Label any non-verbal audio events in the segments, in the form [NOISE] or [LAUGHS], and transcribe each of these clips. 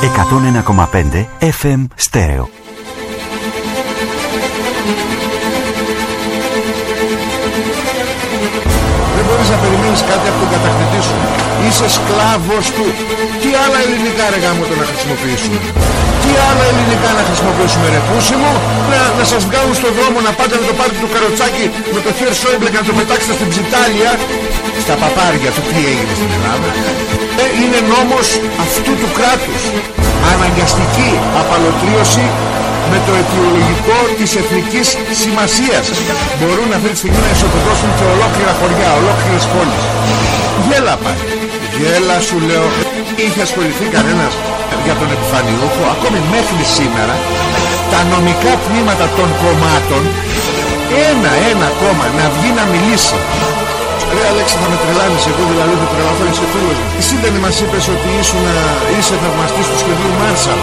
101,5 FM Στέρεο. Δεν μπορείς να περιμένεις κάτι από τον κατακτητή σου. Είσαι σκλάβος του. Τι άλλα ελληνικά ρε γάμο το να χρησιμοποιήσουμε; Τι άλλα ελληνικά να χρησιμοποιήσουμε ρε πούσι μου; Να, να σας βγάλουν στον δρόμο να πάτε να το πάρετε το καροτσάκι με το χέρι Σόιμπλε και να το πετάξετε στην ψιτάλια. Στα παπάρια του τι έγινε στην Ελλάδα; Ε, είναι νόμος αυτού του κράτους. Αναγκαστική απαλωτρίωση με το αιτιολογικό της εθνικής σημασίας. Μπορούν αυτή τη στιγμή να ισοπεδώσουν και ολόκληρα χωριά, ολόκληρες πόλεις. Γέλα πάλι. Γέλα σου λέω. Είχε ασχοληθεί κανένας για τον επιφανιούχο, ακόμη μέχρι σήμερα, τα νομικά τμήματα των κομμάτων, ένα-ένα κόμμα να βγει να μιλήσει. Ρε Αλέξη θα με τρελάνεις εγώ δηλαδή θα τρελαθώ είσαι φίλος μου Εσύ δεν μας είπες ότι ήσουν, είσαι θαυμαστής του σχεδίου Μάρσαλ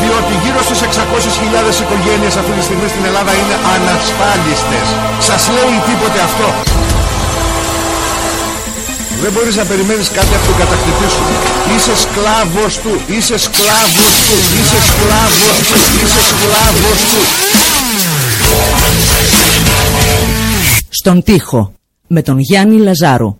διότι γύρω στις 600.000 οικογένειες αυτή τη στιγμή στην Ελλάδα είναι ανασφάλιστες. Σας λέει τίποτε αυτό. Δεν μπορείς να περιμένεις κάτι από τον κατακτητή σου. Είσαι σκλάβος του. Είσαι σκλάβος του. Είσαι σκλάβος του. Είσαι σκλάβος του. Στον τοίχο με τον Γιάννη Λαζάρου.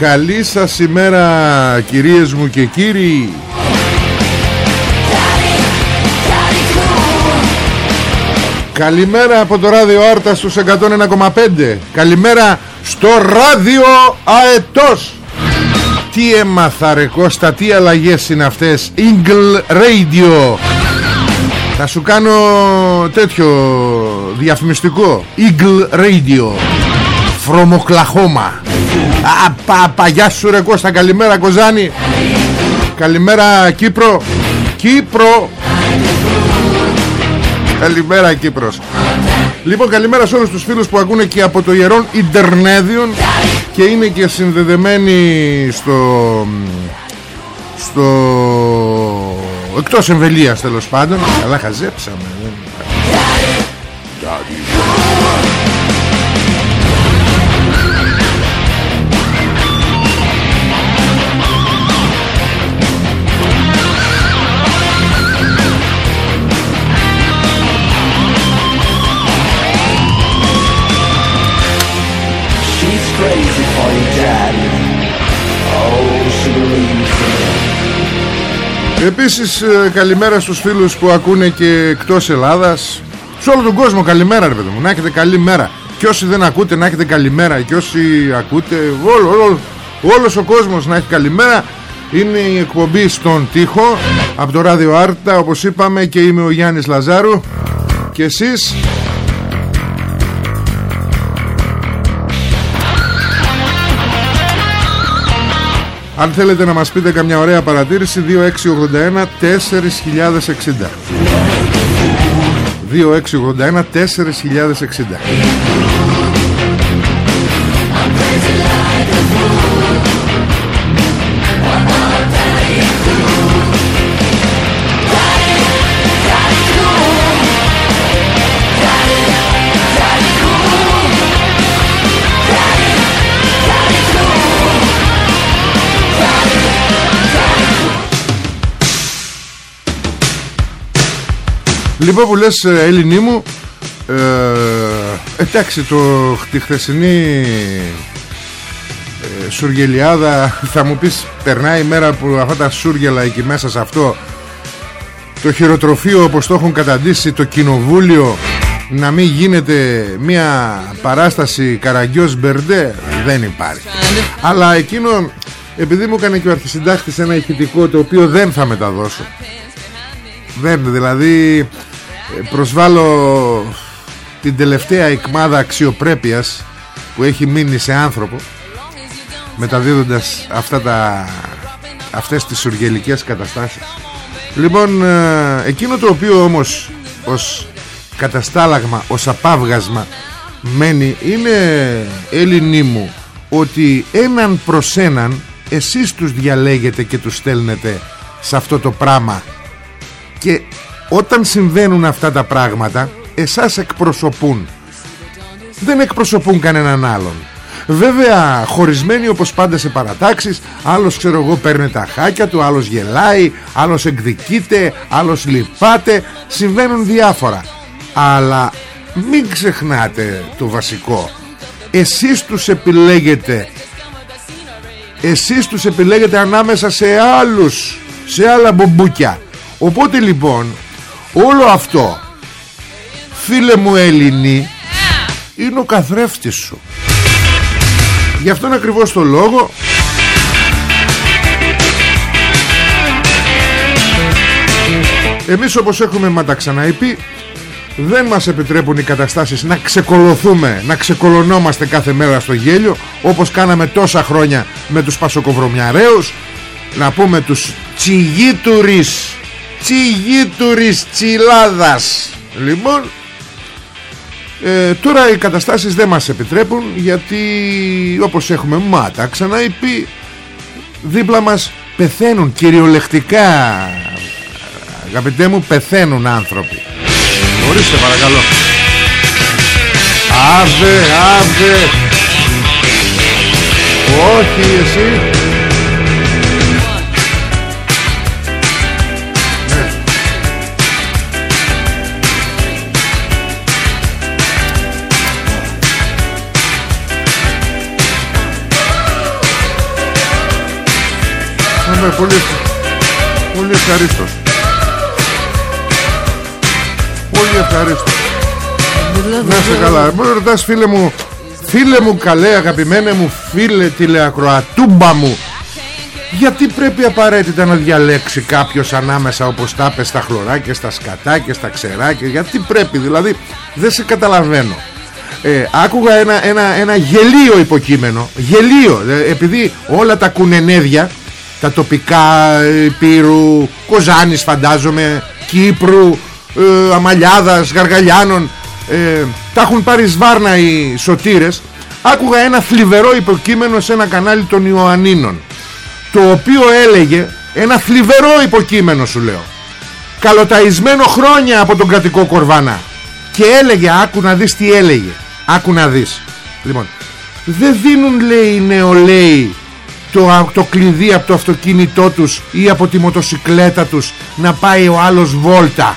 Καλή σας ημέρα κυρίες μου και κύριοι. Καλημέρα από το ράδιο Άρτα στους 101,5 Καλημέρα στο ράδιο Αετός. Τι έμαθα ρε Κώστα, τι αλλαγές είναι αυτές. Engle Radio. Θα σου κάνω τέτοιο διαφημιστικό. Eagle Radio From Oklahoma. Α, πα, παγιά σου ρε Κώστα Καλημέρα Κοζάνη. Καλημέρα Κύπρο. Κύπρο. Καλημέρα Κύπρος. Λοιπόν καλημέρα σε όλους τους φίλους που ακούνε και από το Ιερόν Ιντερνέδιον Και είναι και συνδεδεμένοι στο Στο Εκτός εμβελίας τέλος πάντων. Αλλά χαζέψαμε She's crazy for you, daddy. Oh, she believes in it. Επίσης ε, καλημέρα στους φίλους που ακούνε και εκτός Ελλάδας. Σε όλο τον κόσμο καλημέρα ρε παιδί μου. Να έχετε καλή μέρα. Και όσοι δεν ακούτε να έχετε καλημέρα. Και όσοι ακούτε όλο, όλο, Όλος ο κόσμος να έχει καλημέρα. Είναι η εκπομπή στον τοίχο Από το ράδιο Άρτα. Όπως είπαμε Και είμαι ο Γιάννης Λαζάρου. Και εσείς; Αν θέλετε να μας πείτε καμιά ωραία παρατήρηση 2681 4060 2681 4060 Λοιπόν που λες ε, Έλληνή μου ε, Εντάξει το, τη χθεσινή ε, Σουργελιάδα [LAUGHS] Θα μου πεις περνάει η μέρα που αυτά τα σούργελα εκεί μέσα σε αυτό Το χειροτροφείο όπως το έχουν καταντήσει Το κοινοβούλιο Να μην γίνεται μια παράσταση Καραγκιός Μπερντέ Δεν υπάρχει. Αλλά εκείνο επειδή μου έκανε και ο αρχισυντάκτης ένα ηχητικό το οποίο δεν θα μεταδώσω. Δεν δηλαδή ε, προσβάλλω την τελευταία εκμάδα αξιοπρέπειας που έχει μείνει σε άνθρωπο μεταδίδοντας αυτά τα, αυτές τις σουργελικές καταστάσεις. Λοιπόν ε, εκείνο το οποίο όμως ως καταστάλαγμα, ως απάβγασμα μένει είναι Έλληνή μου ότι έναν προς έναν εσείς τους διαλέγετε και τους στέλνετε σε αυτό το πράγμα και όταν συμβαίνουν αυτά τα πράγματα εσάς εκπροσωπούν. Δεν εκπροσωπούν κανέναν άλλον. Βέβαια χωρισμένοι όπως πάντα σε παρατάξεις Άλλος ξέρω εγώ παίρνει τα χάκια του Άλλος γελάει Άλλος εκδικείται Άλλος λυπάται Συμβαίνουν διάφορα. Αλλά μην ξεχνάτε το βασικό. Εσείς τους επιλέγετε. Εσείς τους επιλέγετε ανάμεσα σε άλλους Σε άλλα μπομπούκια. Οπότε λοιπόν Όλο αυτό. Φίλε μου Ελληνί Είναι ο καθρέφτης σου. Γι' αυτόν ακριβώς το λόγο Εμείς όπως έχουμε μα τα ξαναείπει δεν μας επιτρέπουν οι καταστάσεις να ξεκολωθούμε, να ξεκολωνόμαστε κάθε μέρα στο γέλιο όπως κάναμε τόσα χρόνια με τους πασοκοβρωμιαρέους. Να πούμε τους τσιγίτουρις τσιγίτουρις τσιλάδας. Λοιπόν ε, τώρα οι καταστάσεις δεν μας επιτρέπουν γιατί όπως έχουμε μάτα ξαναείπει δίπλα μας πεθαίνουν κυριολεκτικά. Αγαπητέ μου πεθαίνουν άνθρωποι. Ορίστε παρακαλώ. Άβε, άβε Όχι εσύ Είμαι πολύ, πολύ ευχαρίστως. Πολύ ευχαρίστως. Να σε καλά. Μου ρωτάς φίλε μου Φίλε μου καλέ αγαπημένε μου Φίλε τηλεακροατούμπα μου γιατί πρέπει απαραίτητα να διαλέξει κάποιος ανάμεσα όπως τα πες στα χλωράκια, στα σκατάκια, στα ξεράκια; Γιατί πρέπει δηλαδή δεν σε καταλαβαίνω. Ε, Άκουγα ένα, ένα, ένα γελίο υποκείμενο. Γελίο ε, επειδή όλα τα κουνενέδια τα τοπικά ε, Πύρου, Κοζάνης φαντάζομαι, Κύπρου, ε, Αμαλιάδας, Γαργαλιάνων ε, τα έχουν πάρει σβάρνα οι σωτήρες. Άκουγα ένα θλιβερό υποκείμενο σε ένα κανάλι των Ιωαννίνων το οποίο έλεγε ένα θλιβερό υποκείμενο σου λέω καλοταϊσμένο χρόνια από τον κρατικό Κορβάνα και έλεγε άκου να δεις τι έλεγε. Άκου να δεις. Λοιπόν δεν δίνουν λέει οι νεολαίοι το, το κλειδί από το αυτοκίνητό τους ή από τη μοτοσικλέτα τους να πάει ο άλλος βόλτα.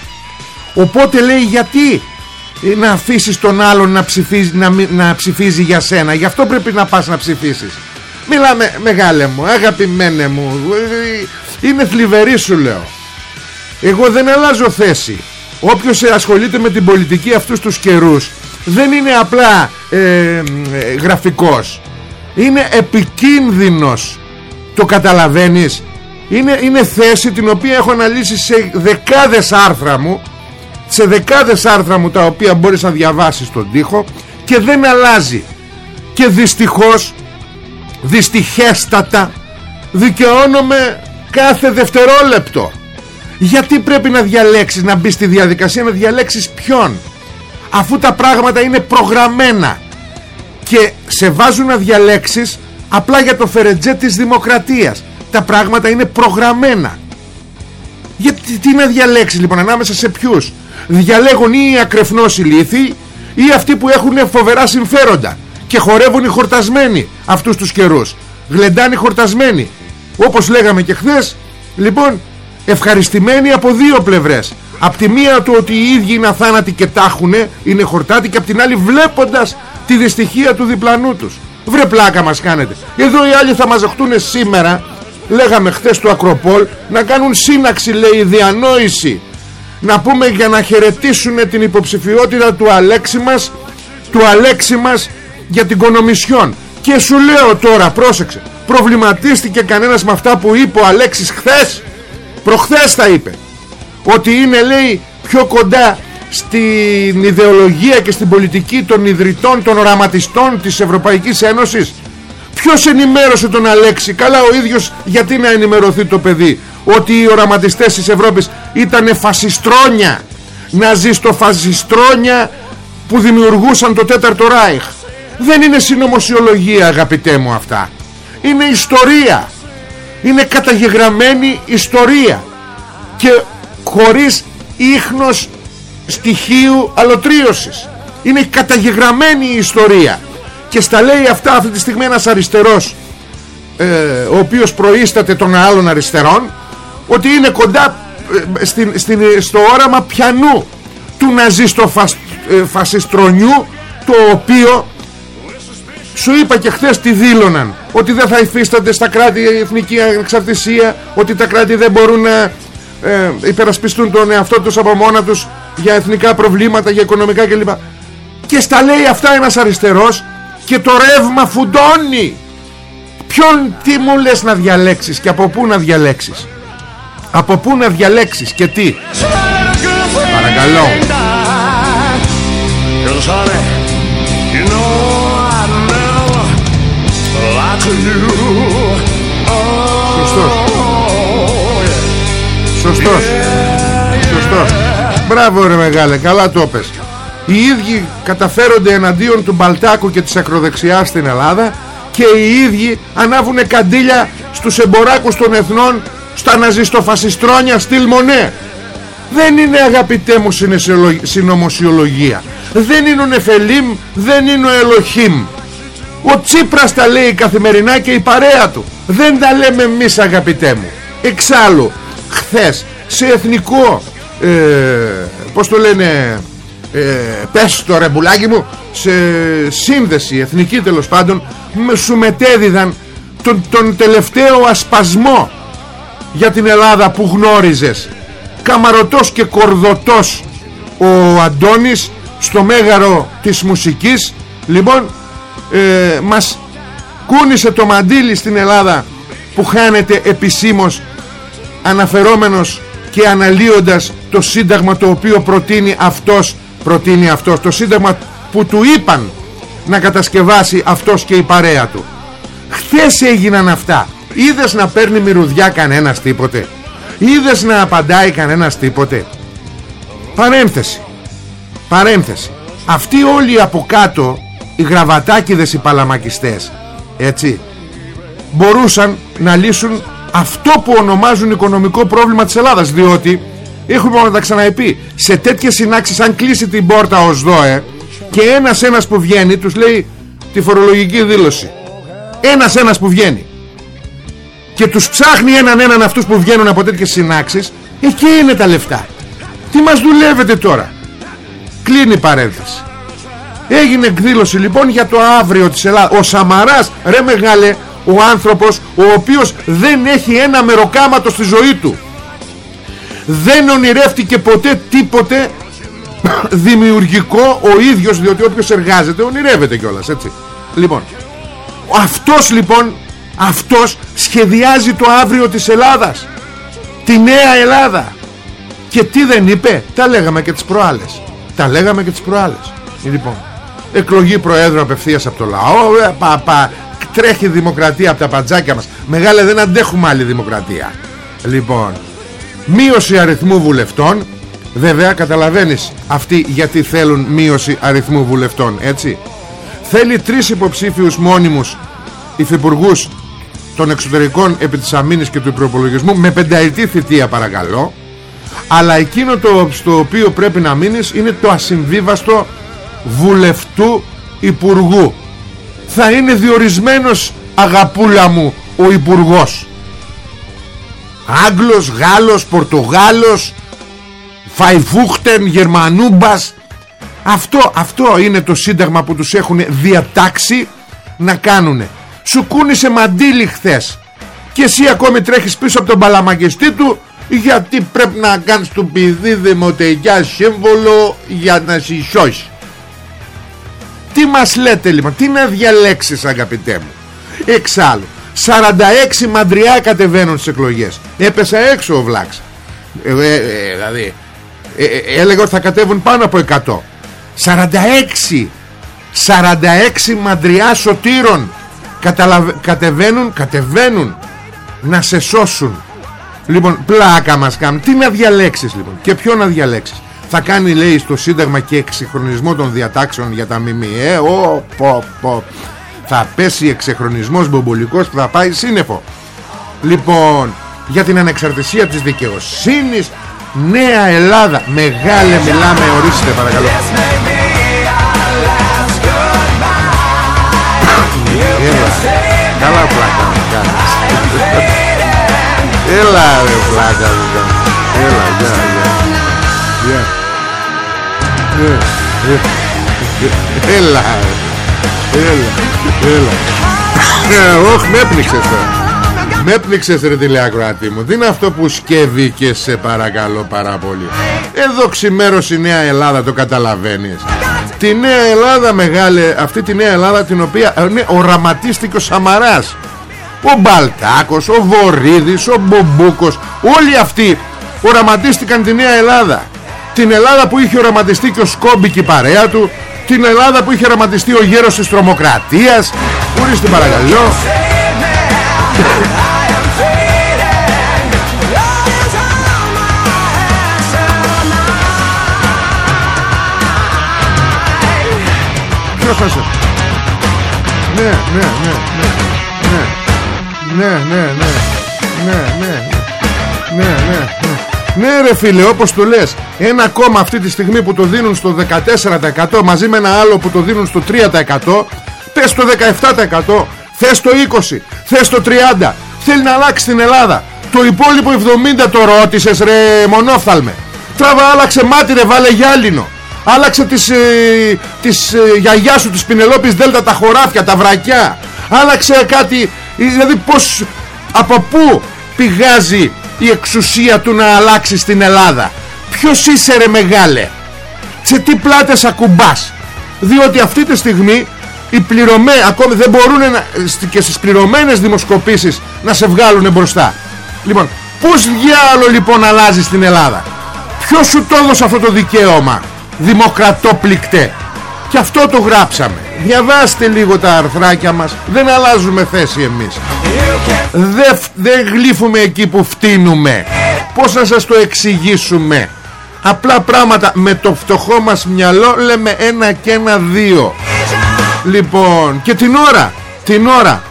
Οπότε λέει γιατί ε, να αφήσεις τον άλλον να ψηφίζει, να, να ψηφίζει για σένα; Γι' αυτό πρέπει να πας να ψηφίσεις. Μιλάμε μεγάλε μου αγαπημένε μου ε, είναι θλιβερή σου λέω. Εγώ δεν αλλάζω θέση. Όποιος ασχολείται με την πολιτική αυτούς τους καιρούς δεν είναι απλά ε, ε γραφικός είναι επικίνδυνος. Το καταλαβαίνεις; Είναι, είναι θέση την οποία έχω αναλύσει σε δεκάδες άρθρα μου σε δεκάδες άρθρα μου τα οποία μπορείς να διαβάσεις στον τοίχο και δεν αλλάζει. Και δυστυχώς δυστυχέστατα δικαιώνομαι κάθε δευτερόλεπτο. Γιατί πρέπει να διαλέξεις να μπεις στη διαδικασία να διαλέξεις ποιον; Αφού τα πράγματα είναι προγραμμένα και σε βάζουν να διαλέξεις απλά για το φερετζέ της δημοκρατίας. Τα πράγματα είναι προγραμμένα. Γιατί τι να διαλέξεις λοιπόν ανάμεσα σε ποιους; Διαλέγουν ή οι ακρεφνός ηλίθιοι ή αυτοί που έχουν φοβερά συμφέροντα και χορεύουν οι χορτασμένοι αυτούς τους καιρούς. Γλεντάνε οι χορτασμένοι. Όπως λέγαμε και χθες λοιπόν ευχαριστημένοι από δύο πλευρές Απ' τη μία του ότι οι ίδιοι είναι αθάνατοι και τάχουνε Είναι χορτάτοι και απ' την άλλη βλέποντας τη δυστυχία του διπλανού τους. Βρε πλάκα μας κάνετε. Εδώ οι άλλοι θα μαζεχτούν σήμερα Λέγαμε χθες του Ακροπόλ Να κάνουν σύναξη λέει διανόηση. Να πούμε για να χαιρετήσουν την υποψηφιότητα του Αλέξη μας Του Αλέξη μας για την Κονομισιόν. Και σου λέω τώρα πρόσεξε Προβληματίστηκε κανένας με αυτά που είπε ο Αλέξης χθες; Προχθές τα είπε Ότι είναι λέει πιο κοντά στην ιδεολογία και στην πολιτική των ιδρυτών, των οραματιστών της Ευρωπαϊκής Ένωσης. Ποιος ενημέρωσε τον Αλέξη; Καλά ο ίδιος γιατί να ενημερωθεί το παιδί Ότι οι οραματιστές της Ευρώπης ήταν φασιστρόνια Ναζιστοφασιστρόνια Που δημιουργούσαν το τέταρτο Ράιχ. Δεν είναι συνωμοσιολογία αγαπητέ μου αυτά. Είναι ιστορία. Είναι καταγεγραμμένη ιστορία. Και χωρίς ίχνος στοιχείου αλωτρίωσης. Είναι καταγεγραμμένη η ιστορία. Και στα λέει αυτά αυτή τη στιγμή ένας αριστερός ε, ο οποίος προείσταται των άλλων αριστερών ότι είναι κοντά ε, στην, στην, στο όραμα πιανού του ναζίστο φασ, ε, φασιστρονιού το οποίο σου είπα και χθες τι δήλωναν ότι δεν θα υφίστανται στα κράτη η εθνική εξαρτησία ότι τα κράτη δεν μπορούν να ε, υπερασπιστούν τον εαυτό τους από μόνα τους για εθνικά προβλήματα, για οικονομικά κλπ. Και στα λέει αυτά ένας αριστερός και το ρεύμα φουντώνει. Ποιον τι μου λες να διαλέξεις και από πού να διαλέξεις; Από πού να διαλέξεις και τι; Παρακαλώ. Σωστός Σωστός. Σωστός. Μπράβο ρε μεγάλε. Καλά το πες. Οι ίδιοι καταφέρονται εναντίον του Μπαλτάκου και της ακροδεξιάς στην Ελλάδα και οι ίδιοι ανάβουν καντήλια στους εμποράκους των εθνών στα ναζιστοφασιστρόνια στυλ Μονέ. Δεν είναι αγαπητέ μου συνωμοσιολογία. Δεν είναι ο Νεφελίμ δεν είναι ο Ελοχίμ ο Τσίπρας τα λέει καθημερινά και η παρέα του. Δεν τα λέμε εμείς αγαπητέ μου. Εξάλλου χθες σε εθνικό ε, πως το λένε ε, πες το ρε μου σε σύνδεση εθνική τέλος πάντων σου μετέδιδαν τον, τον τελευταίο ασπασμό για την Ελλάδα που γνώριζες. Καμαρωτός και κορδωτός ο Αντώνης στο μέγαρο της μουσικής. Λοιπόν ε, μας κούνησε το μαντίλι στην Ελλάδα που χάνεται επισήμως αναφερόμενος και αναλύοντας το σύνταγμα το οποίο προτείνει αυτός προτείνει αυτός το σύνταγμα που του είπαν να κατασκευάσει αυτός και η παρέα του. Χθες έγιναν αυτά. Είδες να παίρνει μυρουδιά κανένας τίποτε; Είδες να απαντάει κανένας τίποτε; Παρένθεση. Παρένθεση. Αυτοί όλοι από κάτω οι γραβατάκιδες οι παλαμακιστές έτσι μπορούσαν να λύσουν αυτό που ονομάζουν οικονομικό πρόβλημα της Ελλάδας διότι Έχουμε να τα ξαναεπεί Σε τέτοιες συνάξεις αν κλείσει την πόρτα ως ΔΟΕ Και ένας ένας που βγαίνει Τους λέει τη φορολογική δήλωση. Ένας ένας που βγαίνει. Και τους ψάχνει έναν έναν αυτούς που βγαίνουν από τέτοιες συνάξεις Εκεί είναι τα λεφτά. Τι μας δουλεύετε τώρα; Κλείνει η παρένθεση. Έγινε εκδήλωση λοιπόν για το αύριο της Ελλάδας Ο Σαμαράς ρε μεγάλε Ο άνθρωπος ο οποίος δεν έχει ένα μεροκάματο στη ζωή του. Δεν ονειρεύτηκε ποτέ τίποτε δημιουργικό ο ίδιος διότι όποιος εργάζεται ονειρεύεται κιόλας έτσι. Λοιπόν αυτός λοιπόν αυτός σχεδιάζει το αύριο της Ελλάδας τη νέα Ελλάδα. Και τι δεν είπε; Τα λέγαμε και τις προάλλες. Τα λέγαμε και τις προάλλες. Λοιπόν εκλογή προέδρου απευθείας από το λαό ε, πα, πα, τρέχει δημοκρατία από τα πατζάκια μας. Μεγάλε δεν αντέχουμε άλλη δημοκρατία. Λοιπόν μείωση αριθμού βουλευτών. Βέβαια καταλαβαίνεις αυτοί γιατί θέλουν μείωση αριθμού βουλευτών έτσι. Θέλει τρεις υποψήφιους μόνιμους υφυπουργούς των εξωτερικών επί της αμήνης και του προπολογισμού με πενταετή θητεία παρακαλώ. Αλλά εκείνο το στο οποίο πρέπει να μείνεις είναι το ασυμβίβαστο βουλευτού υπουργού θα είναι διορισμένος αγαπούλα μου ο υπουργός. Άγγλος, Γάλλος, Πορτογάλος Φαϊφούχτεν, Γερμανούμπας. Αυτό, αυτό είναι το σύνταγμα που τους έχουν διατάξει να κάνουνε. Σου κούνησε μαντίλι χθες. Και εσύ ακόμη τρέχεις πίσω από τον παλαμαγκεστή του Γιατί πρέπει να κάνεις του πηδί δημοτεγιά σύμβολο για να συσιώσει Τι μας λέτε λοιπόν Τι να διαλέξεις αγαπητέ μου; Εξάλλου 46 μαντριά κατεβαίνουν στις εκλογές. Έπεσα έξω ο Βλάξ. Ε, ε, ε, Δηλαδή ε, ε, έλεγε ότι θα κατέβουν πάνω από 100 46 46 μαντριά σωτήρων καταλαβα... κατεβαίνουν κατεβαίνουν να σε σώσουν. Λοιπόν πλάκα μας κάνουν. Τι να διαλέξεις λοιπόν και ποιο να διαλέξεις; Θα κάνει λέει στο Σύνταγμα και εξυγχρονισμό των διατάξεων για τα ΜΜΕ. Ο, πο, πο. θα πέσει εξεχρονισμός μπομπολικός που θα πάει σύννεφο. Λοιπόν για την ανεξαρτησία της δικαιοσύνης Νέα Ελλάδα. Μεγάλε μιλάμε. Ορίστε παρακαλώ. Έλα. Καλά πλάκα μου κάνεις. Έλα ρε πλάκα μου κάνεις. Έλα γεια γεια Γεια Έλα Έλα Έλα. Όχι με έπνιξες τώρα με έπνιξες ρε τηλεακροατή μου. Τι είναι αυτό που σκεύει και σε παρακαλώ πάρα πολύ. Εδώ ξημέρωσε η Νέα Ελλάδα το καταλαβαίνεις. Τη Νέα Ελλάδα μεγάλη Αυτή τη Νέα Ελλάδα την οποία ναι, Οραματίστηκε ο Σαμαράς Ο Μπαλτάκος, ο Βορύδης Ο Μπομπούκος Όλοι αυτοί οραματίστηκαν τη Νέα Ελλάδα Την Ελλάδα που είχε οραματιστεί και ο Σκόμπι και η παρέα του Την Ελλάδα που είχε οραματιστεί ο γέρος της τρομοκρατίας. Ορίστε παρακαλώ Ποιος Ναι, ναι, ναι, ναι, ναι, ναι, ναι, ναι, ναι, ναι, ναι, ναι, ναι, ναι ρε φίλε όπως το λες. Ένα κόμμα αυτή τη στιγμή που το δίνουν στο 14% Μαζί με ένα άλλο που το δίνουν στο 3% Πες το 17% Θες το 20 Θες το 30 Θέλει να αλλάξει την Ελλάδα. Το υπόλοιπο 70 το ρώτησες ρε μονόφθαλμε. Τράβα άλλαξε μάτι ρε βάλε γυάλινο. Άλλαξε τις, ε, της ε, γιαγιάς σου της Πινελόπης Δέλτα τα χωράφια, τα βρακιά. Άλλαξε κάτι ε, Δηλαδή πως Από πού πηγάζει η εξουσία του να αλλάξει στην Ελλάδα. Ποιος είσαι ρε μεγάλε; Σε τι πλάτες ακουμπάς; Διότι αυτή τη στιγμή οι πληρωμένοι ακόμη δεν μπορούν να, και στις πληρωμένες δημοσκοπήσεις να σε βγάλουν μπροστά. Λοιπόν πως διάλο λοιπόν αλλάζει στην Ελλάδα; Ποιος σου το έδωσε αυτό το δικαίωμα Δημοκρατόπληκτε; Και αυτό το γράψαμε. Διαβάστε λίγο τα αρθράκια μας. Δεν αλλάζουμε θέση εμείς Δεν, δεν γλύφουμε εκεί που φτύνουμε. Πώς να σας το εξηγήσουμε; Απλά πράγματα με το φτωχό μας μυαλό Λέμε ένα και ένα δύο. Λοιπόν και την ώρα Την ώρα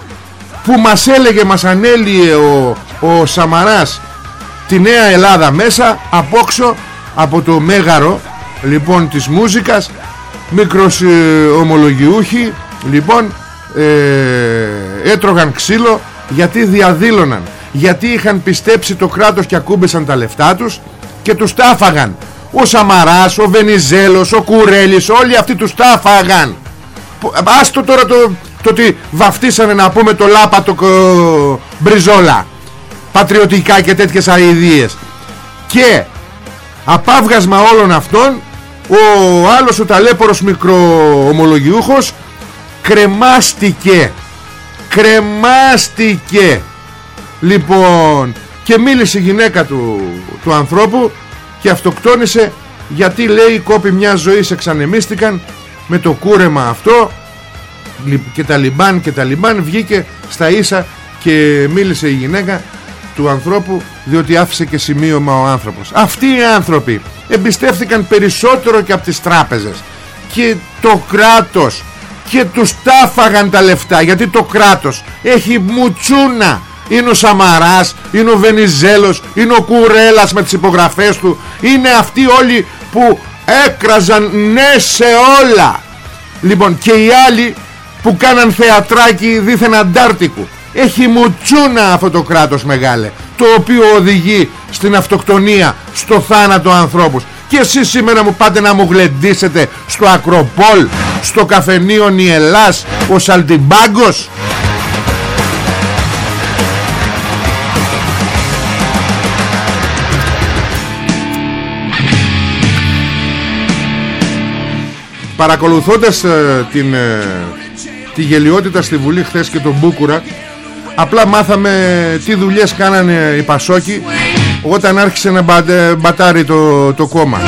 που μας έλεγε Μας ανέλυε ο, ο Σαμαράς Τη Νέα Ελλάδα μέσα Απόξω από το Μέγαρο λοιπόν της μουσικας μικρός ε, ομολογιούχοι λοιπόν ε, έτρωγαν ξύλο γιατί διαδήλωναν γιατί είχαν πιστέψει το κράτος και ακούμπησαν τα λεφτά τους και τους τάφαγαν ο Σαμαράς, ο Βενιζέλος, ο Κουρέλης όλοι αυτοί τους τάφαγαν άστο τώρα το, το ότι βαφτίσανε να πούμε το λάπατο μπριζόλα. Πατριωτικά και τέτοιες αηδίες. Και απάβγασμα όλων αυτών ο άλλος ο ταλέπορος μικροομολογιούχος κρεμάστηκε κρεμάστηκε. Λοιπόν και μίλησε η γυναίκα του, του ανθρώπου και αυτοκτόνησε γιατί λέει κόπη μια ζωή εξανεμίστηκαν με το κούρεμα αυτό. Και τα λιμπάν και τα λιμπάν βγήκε στα ίσα και μίλησε η γυναίκα του ανθρώπου διότι άφησε και σημείωμα ο άνθρωπος. Αυτοί οι άνθρωποι εμπιστεύτηκαν περισσότερο και από τις τράπεζες. Και το κράτος και τους τάφαγαν τα λεφτά γιατί το κράτος έχει μουτσούνα. Είναι ο Σαμαράς, είναι ο Βενιζέλος, είναι ο Κουρέλας με τις υπογραφές του. Είναι αυτοί όλοι που έκραζαν ναι σε όλα. Λοιπόν και οι άλλοι που κάναν θεατράκι δίθεν αντάρτικου. Έχει μουτσούνα αυτό το κράτος μεγάλε το οποίο οδηγεί στην αυτοκτονία στο θάνατο ανθρώπους. Και εσείς σήμερα μου πάτε να μου γλεντήσετε στο Ακροπόλ στο καφενείο Νιελάς ο Σαλτιμπάγκος. Παρακολουθώντας ε, την, ε, τη γελιότητα στη Βουλή χθες και τον Μπούκουρα Απλά μάθαμε τι δουλειές κάνανε οι Πασόκοι όταν άρχισε να μπατάρει το, το κόμμα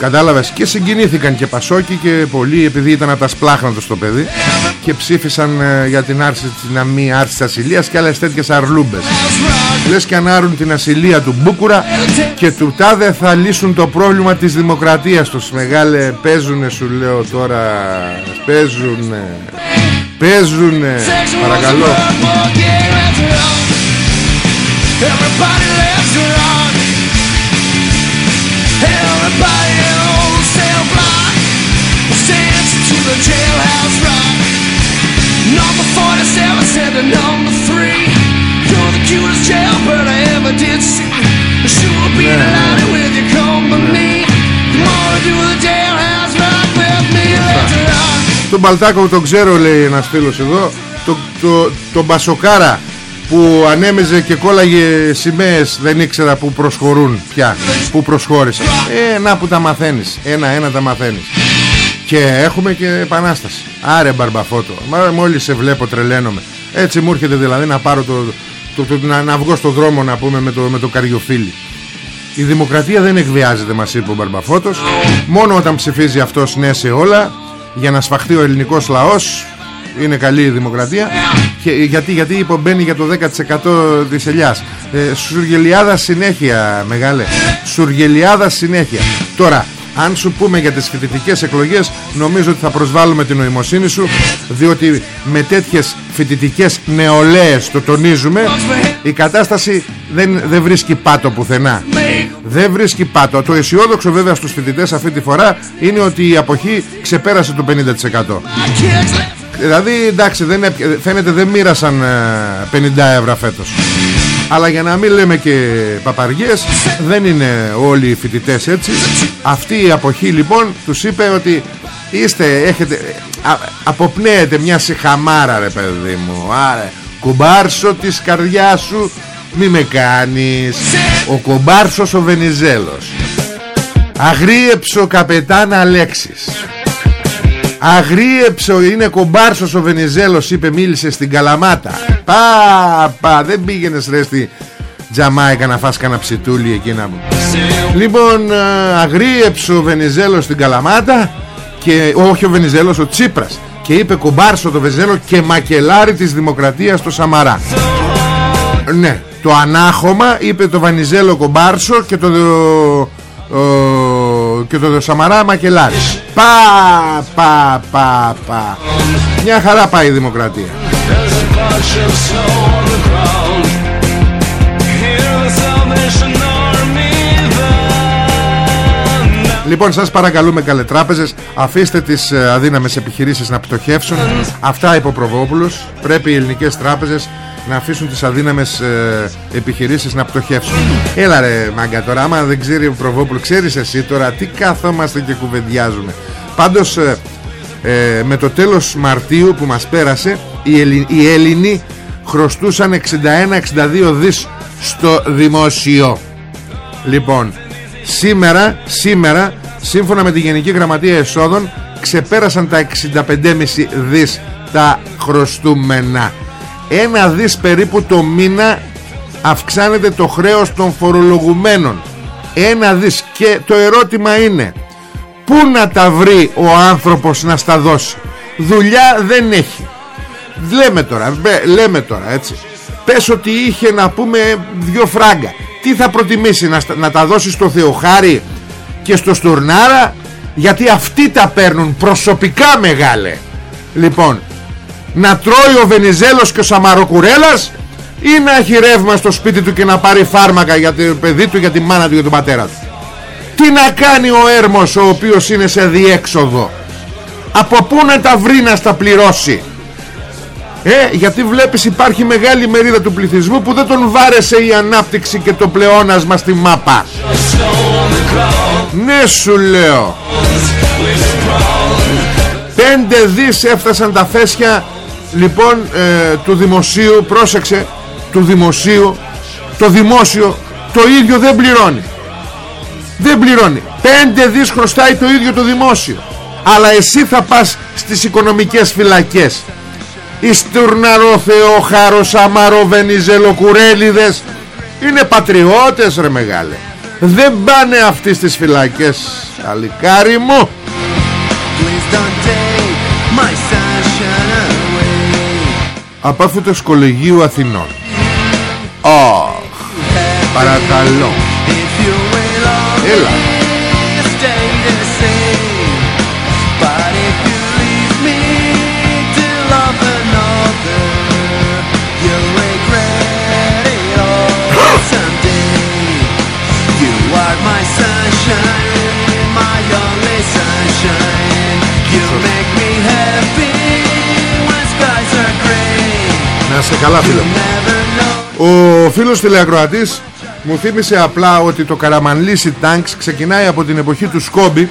Κατάλαβες. Και συγκινήθηκαν και Πασόκοι και πολλοί επειδή ήταν από τα σπλάχνατος το παιδί και ψήφισαν ε, για την άρση την μη άρση της ασυλίας και άλλες τέτοιες αρλούμπες. Λες και αν άρουν την ασυλία του Μπούκουρα και του Τάδε θα λύσουν το πρόβλημα της δημοκρατίας τους. Μεγάλε παίζουνε σου λέω τώρα παίζουνε παίζουνε. Παρακαλώ. Everybody lives around τον Μπαλτάκο τον ξέρω λέει ένας φίλος εδώ Τον το, το, το Μπασοκάρα που ανέμεζε και κόλλαγε σημαίες δεν ήξερα που προσχωρούν πια που προσχώρησαν. Ε, να που τα μαθαίνεις ένα-ένα τα μαθαίνεις. Και έχουμε και επανάσταση. Άρε μπαρμπαφότο Μα, μόλις σε βλέπω τρελαίνομαι. Έτσι μου έρχεται δηλαδή να πάρω το, το, το, να, να βγω στο δρόμο να πούμε με το, με το καριοφίλι η δημοκρατία δεν εκβιάζεται μας είπε ο Μπαρμπαφώτος μόνο όταν ψηφίζει αυτός ναι σε όλα για να σφαχτεί ο ελληνικός λαός είναι καλή η δημοκρατία. Και, γιατί, γιατί υπομπαίνει για το 10% της ελιάς. Ε, Σουργελιάδα συνέχεια μεγάλε. Σουργελιάδα συνέχεια. Τώρα αν σου πούμε για τις φοιτητικές εκλογές Νομίζω ότι θα προσβάλλουμε την νοημοσύνη σου Διότι με τέτοιες φοιτητικές νεολαίες Το τονίζουμε Η κατάσταση δεν, δεν βρίσκει πάτο πουθενά. Δεν βρίσκει πάτο. Το αισιόδοξο βέβαια στους φοιτητές αυτή τη φορά Είναι ότι η αποχή ξεπέρασε το 50% Δηλαδή εντάξει δεν φαίνεται δεν μοίρασαν 50 ε, ευρώ φέτος. Αλλά για να μην λέμε και παπαργίες Δεν είναι όλοι οι φοιτητές έτσι. Αυτή η αποχή λοιπόν Τους είπε ότι είστε έχετε, α, Αποπνέεται μια σιχαμάρα ρε παιδί μου. Άρα κουμπάρσο της καρδιάς σου Μη με κάνεις. Ο κουμπάρσος ο Βενιζέλος. Αγρίεψο καπετάν Αλέξης Αγρίεψο είναι κομπάρσος ο Βενιζέλος είπε μίλησε στην Καλαμάτα. Πα πα δεν πήγαινες ρε στη Τζαμάικα να φας κανένα ψητούλι εκείνα μου Λοιπόν αγρίεψο ο Βενιζέλος στην Καλαμάτα και όχι ο Βενιζέλος ο Τσίπρας. Και είπε κομπάρσο το Βενιζέλο και μακελάρι της δημοκρατίας το Σαμαρά. Ναι το ανάχωμα είπε το Βανιζέλο κομπάρσο και το και το Σαμαρά Μακελάρη Πα πα πα πα. Μια χαρά πάει η δημοκρατία Λοιπόν σας παρακαλούμε καλέ τράπεζες Αφήστε τις ε, αδύναμες επιχειρήσεις να πτωχεύσουν. Αυτά είπε ο Προβόπουλος. Πρέπει οι ελληνικές τράπεζες να αφήσουν τις αδύναμες ε, επιχειρήσεις να πτωχεύσουν. Έλα ρε μάγκα τώρα άμα δεν ξέρει ο Προβόπουλος Ξέρεις εσύ τώρα τι καθόμαστε και κουβεντιάζουμε. Πάντως ε, ε, με το τέλος Μαρτίου που μας πέρασε Οι, Ελλη, οι Έλληνοι χρωστούσαν 61-62 δις στο δημόσιο. Λοιπόν σήμερα, σήμερα σύμφωνα με τη Γενική Γραμματεία Εσόδων ξεπέρασαν τα 65,5 δις τα χρωστούμενα. Ένα δις περίπου το μήνα αυξάνεται το χρέος των φορολογουμένων. Ένα δις. Και το ερώτημα είναι πού να τα βρει ο άνθρωπος να στα δώσει; Δουλειά δεν έχει. Λέμε τώρα λέμε τώρα έτσι. Πες ότι είχε να πούμε δυο φράγκα. Τι θα προτιμήσει να, να τα δώσει στο Θεοχάρη; Και στο Στουρνάρα γιατί αυτοί τα παίρνουν προσωπικά μεγάλε λοιπόν να τρώει ο Βενιζέλος και ο Σαμαροκουρέλας ή να έχει ρεύμα στο σπίτι του και να πάρει φάρμακα για το παιδί του, για τη μάνα του, για τον πατέρα του. Τι να κάνει ο έρμος ο οποίος είναι σε διέξοδο; Από πού να τα βρει να στα πληρώσει; Ε, γιατί βλέπεις υπάρχει μεγάλη μερίδα του πληθυσμού που δεν τον βάρεσε η ανάπτυξη και το πλεόνασμα στη μάπα. Ναι σου λέω. Πέντε δις έφτασαν τα φέσια λοιπόν ε, του δημοσίου πρόσεξε του δημοσίου το δημόσιο το ίδιο δεν πληρώνει. Δεν πληρώνει. Πέντε δις χρωστάει το ίδιο το δημόσιο. Αλλά εσύ θα πας στις οικονομικές φυλακές. Ιστουρναρό Θεό Χάρο Σαμαρό Βενιζέλο Κουρέλιδες. Είναι πατριώτες ρε μεγάλε Δεν πάνε αυτοί στις φυλακές. Αλικάρι μου. Από αφού το σχολεγίου Αθηνών. Ωχ Παρακαλώ. Έλα Να σε καλά φίλε Ο φίλος τηλεακροατής μου θύμισε απλά ότι το Καραμανλήσι Τάγκς ξεκινάει από την εποχή του Σκόμπι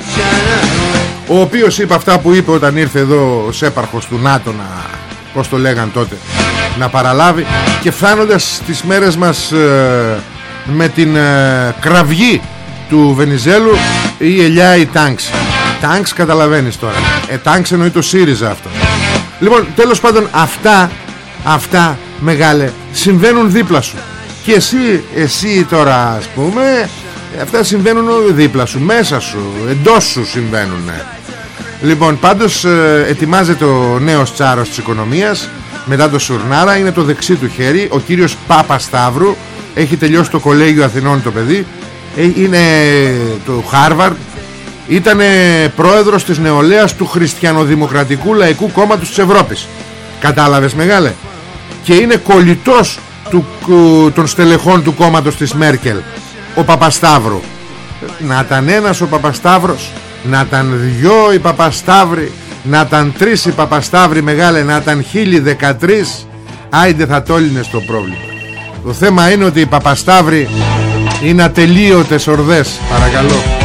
ο οποίος είπε αυτά που είπε όταν ήρθε εδώ ο σέπαρχος του ΝΑΤΟ να, πώς το λέγαν τότε να παραλάβει και φτάνοντας στις μέρες μας ε, με την ε, κραυγή του Βενιζέλου η ελιά η Τάγκς. Τάγκς καταλαβαίνεις τώρα. Ε, Τάγκς εννοεί το ΣΥΡΙΖΑ αυτό. Λοιπόν τέλος πάντων αυτά Αυτά μεγάλε Συμβαίνουν δίπλα σου. Και εσύ, εσύ τώρα ας πούμε Αυτά συμβαίνουν δίπλα σου Μέσα σου, εντός σου συμβαίνουν. Λοιπόν πάντως ε, Ετοιμάζεται ο νέος τσάρος της οικονομίας Μετά το Σουρνάρα Είναι το δεξί του χέρι Ο κύριος Πάπας Σταύρου Έχει τελειώσει το κολέγιο Αθηνών το παιδί ε, Είναι το Χάρβαρντ ήταν πρόεδρος της νεολαίας του Χριστιανοδημοκρατικού Λαϊκού Κόμματος της Ευρώπης κατάλαβες μεγάλε; Και είναι κολλητός του, των στελεχών του κόμματος της Μέρκελ ο Παπασταύρου. Να ήταν ένας ο Παπασταύρος να ήταν δυο οι Παπασταύροι να ήταν τρεις οι Παπασταύροι μεγάλε να ήταν χίλιοι δεκατρεις άιντε θα τόλυνε στο πρόβλημα. Το θέμα είναι ότι οι Παπασταύροι είναι ατελείωτες ορδές παρακαλώ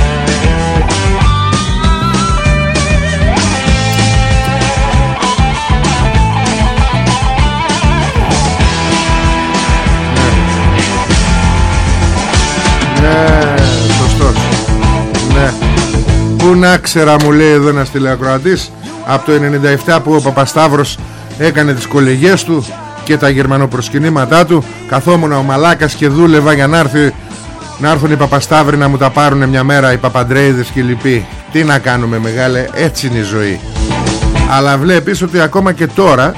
να ξέρα μου λέει εδώ ένας τηλεακροατής Από το 97 που ο Παπασταύρος έκανε τις κολεγιές του Και τα γερμανοπροσκυνήματά του. Καθόμουν ο Μαλάκας και δούλευα για να έρθει να έρθουν οι Παπασταύροι να μου τα πάρουν μια μέρα οι Παπαντρέιδες και οι λοιποί. Τι να κάνουμε μεγάλε έτσι είναι η ζωή. Αλλά βλέπεις ότι ακόμα και τώρα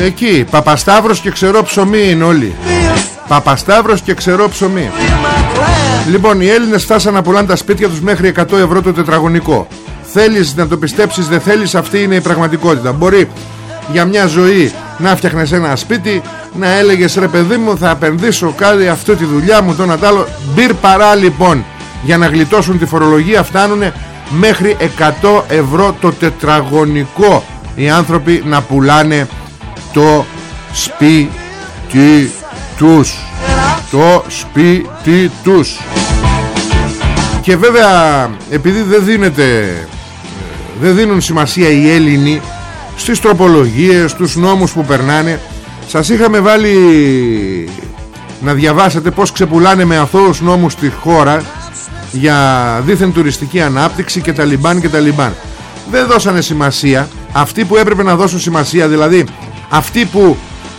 Εκεί Παπασταύρος και ξερό ψωμί είναι όλοι. Παπασταύρος και ξερό ψωμί Λοιπόν, οι Έλληνες φτάσαν να πουλάνε τα σπίτια τους μέχρι 100 ευρώ το τετραγωνικό. Θέλεις να το πιστέψεις, δεν θέλεις, αυτή είναι η πραγματικότητα. Μπορεί για μια ζωή να φτιάχνες ένα σπίτι, να έλεγες ρε παιδί μου θα επενδύσω κάτι αυτή τη δουλειά μου, το να τ' άλλο. Μπυρ παρά λοιπόν, για να γλιτώσουν τη φορολογία φτάνουν μέχρι 100 ευρώ το τετραγωνικό οι άνθρωποι να πουλάνε το σπίτι τους το σπίτι τους. Και βέβαια επειδή δεν δίνεται δεν δίνουν σημασία οι Έλληνοι στις τροπολογίες, στους νόμους που περνάνε σας είχαμε βάλει να διαβάσετε πως ξεπουλάνε με αθώους νόμους τη χώρα για δίθεν τουριστική ανάπτυξη και τα λιμπάν και τα λιμπάν. Δεν δώσανε σημασία. Αυτοί που έπρεπε να δώσουν σημασία δηλαδή αυτοί που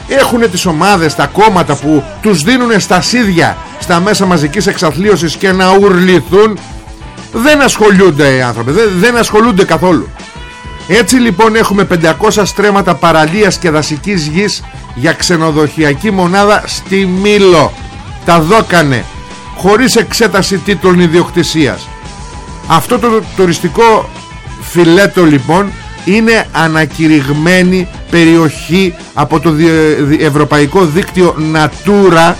έχουν τις ομάδες, τα κόμματα που τους δίνουν στα σίδια στα μέσα μαζικής εξαθλίωσης και να ουρληθούν. Δεν ασχολούνται οι άνθρωποι δεν, δεν ασχολούνται καθόλου. Έτσι λοιπόν έχουμε 500 στρέμματα παραλίας και δασικής γης για ξενοδοχειακή μονάδα στη Μήλο. Τα δόκανε χωρίς εξέταση τίτλων ιδιοκτησίας. Αυτό το τουριστικό φιλέτο λοιπόν είναι ανακηρυγμένη περιοχή από το Ευρωπαϊκό Δίκτυο Natura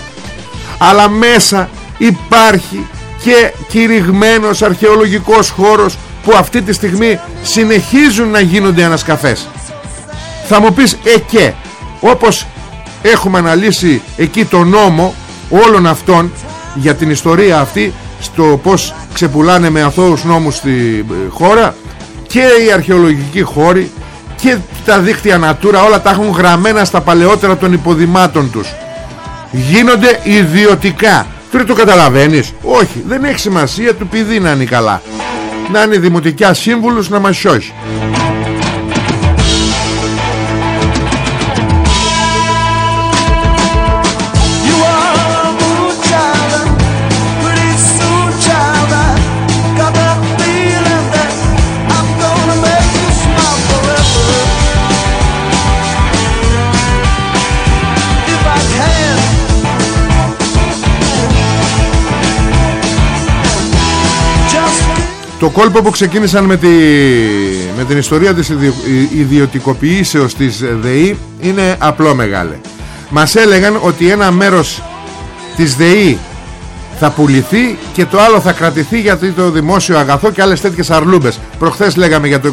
αλλά μέσα υπάρχει και κηρυγμένος αρχαιολογικός χώρος που αυτή τη στιγμή συνεχίζουν να γίνονται ανασκαφές. Θα μου πεις ε και όπως έχουμε αναλύσει εκεί το νόμο όλων αυτών για την ιστορία αυτή στο πως ξεπουλάνε με αθώους νόμους στη χώρα και οι αρχαιολογικοί χώροι και τα δίκτυα Natura όλα τα έχουν γραμμένα στα παλαιότερα των υποδημάτων τους. Γίνονται ιδιωτικά. Τώρα το καταλαβαίνεις; Όχι δεν έχει σημασία του παιδί να είναι καλά. Να είναι δημοτικά σύμβουλος να μας σώσει Το κόλπο που ξεκίνησαν με, τη, με την ιστορία της ιδιωτικοποιήσεως της ΔΕΗ είναι απλό μεγάλε. Μας έλεγαν ότι ένα μέρος της ΔΕΗ θα πουληθεί και το άλλο θα κρατηθεί γιατί το δημόσιο αγαθό και άλλες τέτοιες αρλούμπες. Προχθές λέγαμε για το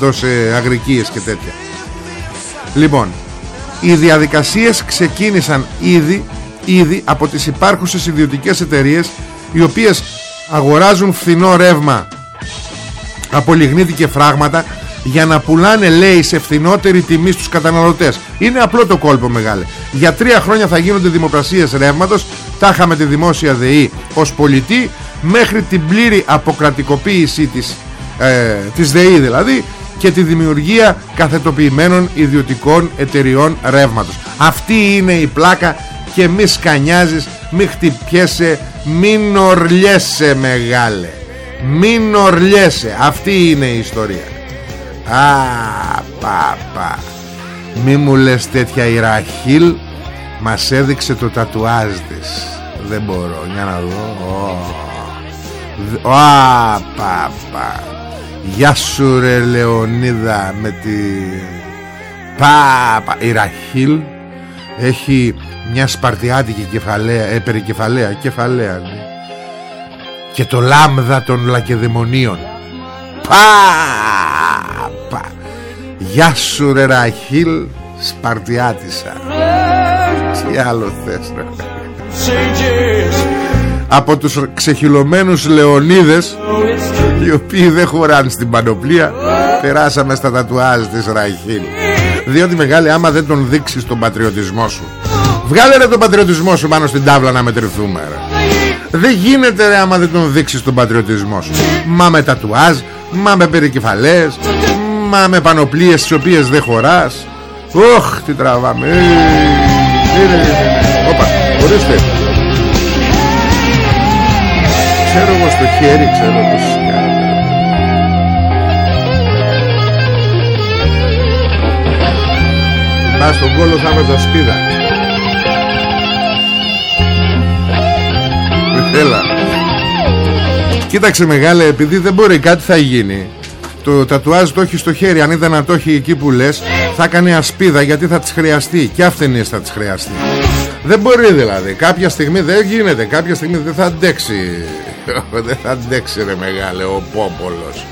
25% σε αγρικίες και τέτοια. Λοιπόν, οι διαδικασίες ξεκίνησαν ήδη, ήδη από τις υπάρχουσες ιδιωτικές εταιρείες οι οποίες αγοράζουν φθηνό ρεύμα. Από λιγνίτη και φράγματα για να πουλάνε λέει σε φθηνότερη τιμή στους καταναλωτές. Είναι απλό το κόλπο μεγάλε. Για τρία χρόνια θα γίνονται δημοπρασίες ρεύματος. Τα είχαμε τη δημόσια ΔΕΗ ως πολιτή μέχρι την πλήρη αποκρατικοποίηση της, ε, της ΔΕΗ δηλαδή και τη δημιουργία καθετοποιημένων ιδιωτικών εταιριών ρεύματος. Αυτή είναι η πλάκα και μη σκανιάζεις μη χτυπιέσαι μην ορλιέσαι μεγάλε. Μην ορλιέσαι. Αυτή είναι η ιστορία. Α, πα, πα. Μη μου λες τέτοια η Ραχίλ Μας έδειξε το τατουάζ της. Δεν μπορώ, για να δω. Α, πα, πα. Γεια σου ρε Λεωνίδα Με τη Πα, πα. Η Ραχίλ Έχει μια σπαρτιάτικη κεφαλαία ε, Περικεφαλαία Κεφαλαία ναι. Και το λάμδα των λακεδαιμονίων. Πα, πα. Γεια σου ρε Ραχίλ Σπαρτιάτισα Τι άλλο θες ρε. Από τους ξεχυλωμένους Λεωνίδες Οι οποίοι δεν χωράνε στην πανοπλία Περάσαμε στα τατουάζ της Ραχίλ Διότι μεγάλη άμα δεν τον δείξεις τον πατριωτισμό σου Βγάλε ρε τον πατριωτισμό σου πάνω στην τάβλα να μετρηθούμε ρε. Δεν γίνεται ρε άμα δεν τον δείξεις τον πατριωτισμό σου Μα με τατουάζ Μα με περικεφαλές Μα με πανοπλίες τις οποίες δεν χωράς Ωχ τι τραβάμε Όπα ορίστε Ξέρω εγώ στο χέρι Ξέρω πως Πας στον κόλο θα βάζα σπίδα Έλα. Κοίταξε μεγάλε επειδή δεν μπορεί κάτι θα γίνει. Το τατουάζ το έχει στο χέρι. Αν ήταν να το έχει εκεί που λες Θα κάνει ασπίδα γιατί θα τις χρειαστεί. Και αυτενίες θα τις χρειαστεί. Δεν μπορεί δηλαδή. Κάποια στιγμή δεν γίνεται. Κάποια στιγμή δεν θα αντέξει. [LAUGHS] Δεν θα αντέξει ρε μεγάλε ο Πόπολος.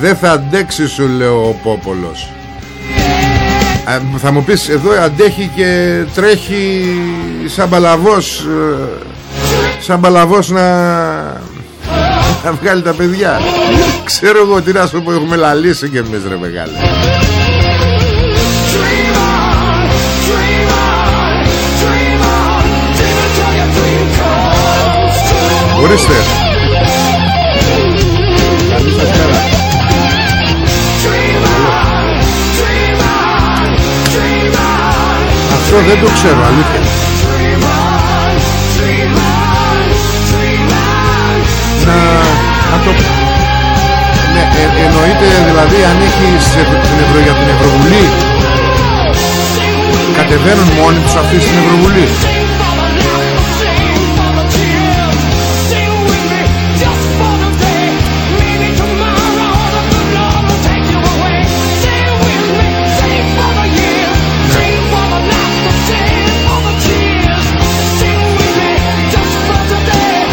Δεν θα αντέξει σου λέω ο Πόπολος θα μου πεις εδώ αντέχει και τρέχει σαν παλαβός ε, σαν παλαβός να... να βγάλει τα παιδιά. Ξέρω εγώ τι να σου πω έχουμε λαλήσει και εμείς ρε μεγάλη Ορίστε δεν το ξέρω αλήθεια. Να, να το... Ναι, ε, εννοείται δηλαδή αν έχεις την Ευρω, για την Ευρωβουλή κατεβαίνουν μόνοι τους αυτοί στην Ευρωβουλή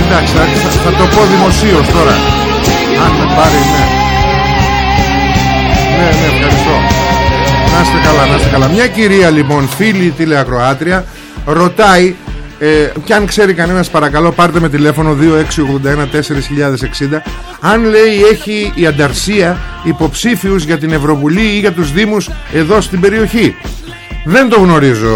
εντάξει θα, θα το πω δημοσίως τώρα. Αν με πάρει ναι. Ναι ναι ευχαριστώ. Να είστε καλά να είστε καλά. Μια κυρία λοιπόν φίλη τηλεακροάτρια Ρωτάει ε, και αν ξέρει κανένας παρακαλώ πάρτε με τηλέφωνο 2681 4060 αν λέει έχει η ανταρσία υποψήφιους για την Ευρωβουλή ή για τους Δήμους εδώ στην περιοχή. Δεν το γνωρίζω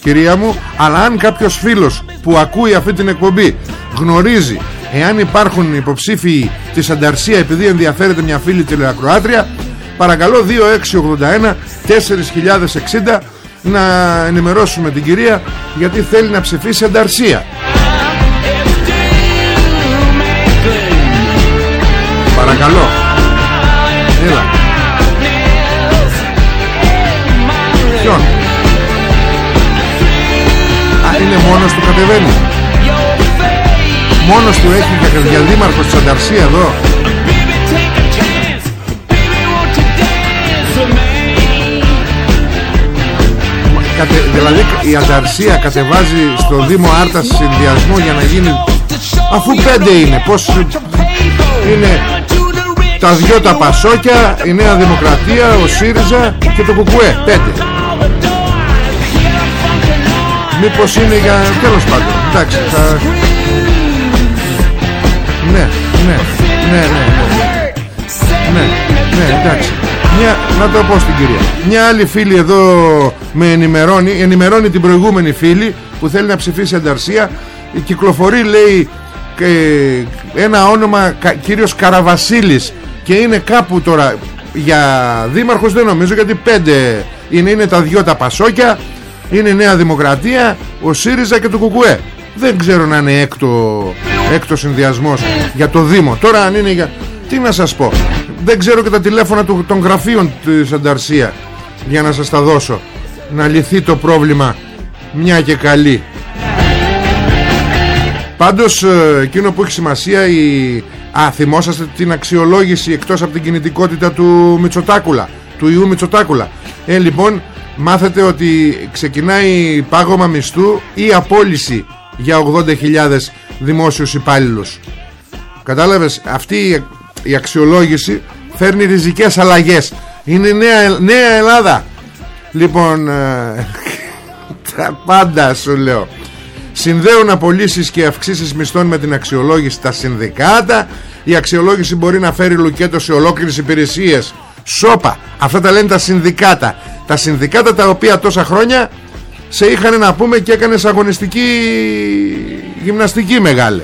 κυρία μου Αλλά αν κάποιος φίλος που ακούει αυτή την εκπομπή Γνωρίζει εάν υπάρχουν υποψήφοι της Ανταρσία Επειδή ενδιαφέρεται μια φίλη τηλεακροάτρια Παρακαλώ 2681 4060 Να ενημερώσουμε την κυρία Γιατί θέλει να ψηφίσει Ανταρσία. Παρακαλώ. Έλα. Ποιον; Α είναι μόνος του κατεβαίνει μόνος του έχει και για δήμαρχος της Ανταρσία εδώ δηλαδή η Ανταρσία κατεβάζει στο Δήμο Άρτας συνδυασμό για να γίνει αφού πέντε είναι πως είναι τα δυο τα Πασόκια η Νέα Δημοκρατία, ο ΣΥΡΙΖΑ και το ΚΚΕ πέντε μήπως είναι για τέλος πάντων εντάξει ναι ναι ναι ναι ναι. Ναι εντάξει. Μια, να το πω στην κυρία. Μια άλλη φίλη εδώ με ενημερώνει Ενημερώνει την προηγούμενη φίλη Που θέλει να ψηφίσει ανταρσία. Κυκλοφορεί λέει Ένα όνομα Κύριος Καραβασίλης. Και είναι κάπου τώρα Για δήμαρχος δεν νομίζω Γιατί πέντε είναι, είναι τα δυο τα Πασόκια Είναι η Νέα Δημοκρατία Ο ΣΥΡΙΖΑ και το ΚΚΕ Δεν ξέρω να είναι έκτο Έκτος συνδυασμός για το Δήμο. Τώρα αν είναι για... Τι να σας πω. Δεν ξέρω και τα τηλέφωνα του, των γραφείων της Ανταρσία για να σας τα δώσω. Να λυθεί το πρόβλημα μια και καλή. Πάντως ε, εκείνο που έχει σημασία η... Α, θυμόσαστε την αξιολόγηση εκτός από την κινητικότητα του Μητσοτάκουλα του Ιού Μητσοτάκουλα. Ε, λοιπόν μάθετε ότι ξεκινάει πάγωμα μισθού ή απόλυση για 80.000 δημόσιους υπάλληλους. Κατάλαβες αυτή η αξιολόγηση φέρνει ριζικές αλλαγές. Είναι νέα, νέα Ελλάδα. Λοιπόν ε, [LAUGHS] τα πάντα σου λέω. Συνδέουν απολύσεις και αυξήσεις μισθών με την αξιολόγηση τα συνδικάτα. Η αξιολόγηση μπορεί να φέρει λουκέτο σε ολόκληρες υπηρεσίες. Σώπα αυτά τα λένε τα συνδικάτα. Τα συνδικάτα τα οποία τόσα χρόνια σε είχαν να πούμε και έκανες αγωνιστική γυμναστική μεγάλε.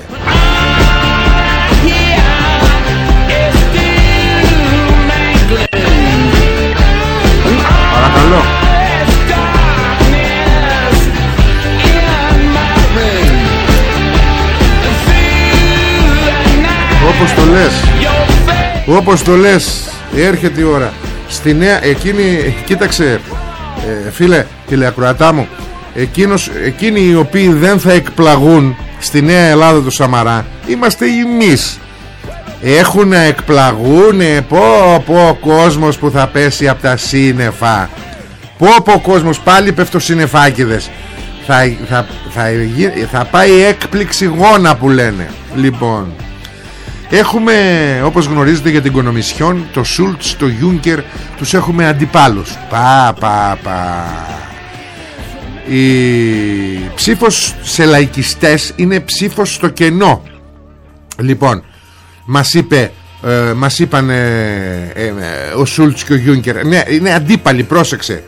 Όπως το λες. Όπως το λες. Έρχεται η ώρα. Στη νέα εκείνη Κοίταξε ε, Φίλε τηλεακροατά μου Εκείνος, Εκείνοι οι οποίοι δεν θα εκπλαγούν Στη νέα Ελλάδα του Σαμαρά Είμαστε εμείς. Έχουν να εκπλαγούν πω πω ο κόσμος που θα πέσει από τα σύννεφα. Πω πω ο κόσμος πάλι πεφτοσυννεφάκιδες θα, θα, θα, θα πάει έκπληξη γόνα που λένε. Λοιπόν Έχουμε όπως γνωρίζετε για την Κονομισιόν Το Σούλτς, το Γιούνκερ Τους έχουμε αντιπάλους. Πα πα πα. Η ψήφος σε λαϊκιστές Είναι ψήφος στο κενό. Λοιπόν Μας είπε ε, Μας είπαν ε, ε, Ο Σούλτς και ο Γιούνκερ. Ναι είναι αντίπαλοι πρόσεξε.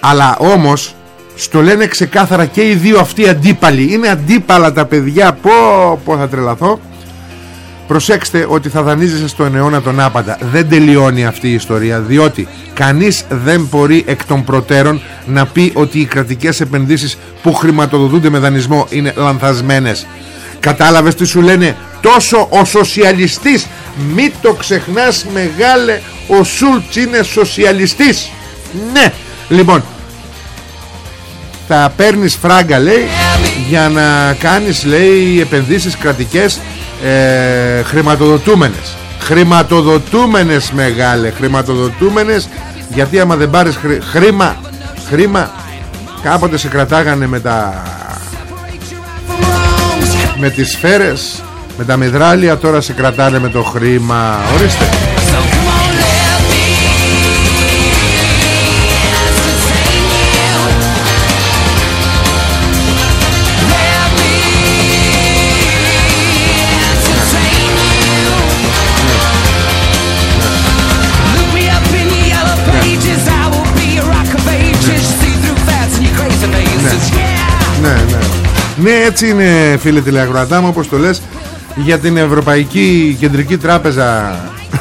Αλλά όμως στο λένε ξεκάθαρα και οι δύο αυτοί αντίπαλοι. Είναι αντίπαλα τα παιδιά. Πω πω θα τρελαθώ Προσέξτε ότι θα δανείζεσαι στον αιώνα τον άπαντα. Δεν τελειώνει αυτή η ιστορία Διότι κανείς δεν μπορεί εκ των προτέρων Να πει ότι οι κρατικές επενδύσεις Που χρηματοδοτούνται με δανεισμό Είναι λανθασμένες. Κατάλαβες τι σου λένε; Τόσο ο σοσιαλιστής Μη το ξεχνάς μεγάλε Ο Σούλτς είναι σοσιαλιστής. Ναι Λοιπόν θα παίρνεις φράγκα λέει για να κάνεις λέει επενδύσεις κρατικές ε, χρηματοδοτούμενες. Χρηματοδοτούμενες μεγάλε χρηματοδοτούμενες γιατί άμα δεν πάρεις χρήμα χρήμα κάποτε σε κρατάγανε με τα με τις σφαίρες με τα μεδράλια τώρα σε κρατάνε με το χρήμα. Ορίστε Ναι έτσι είναι φίλε τηλεαγροατά μου όπως το λες Για την Ευρωπαϊκή Κεντρική Τράπεζα.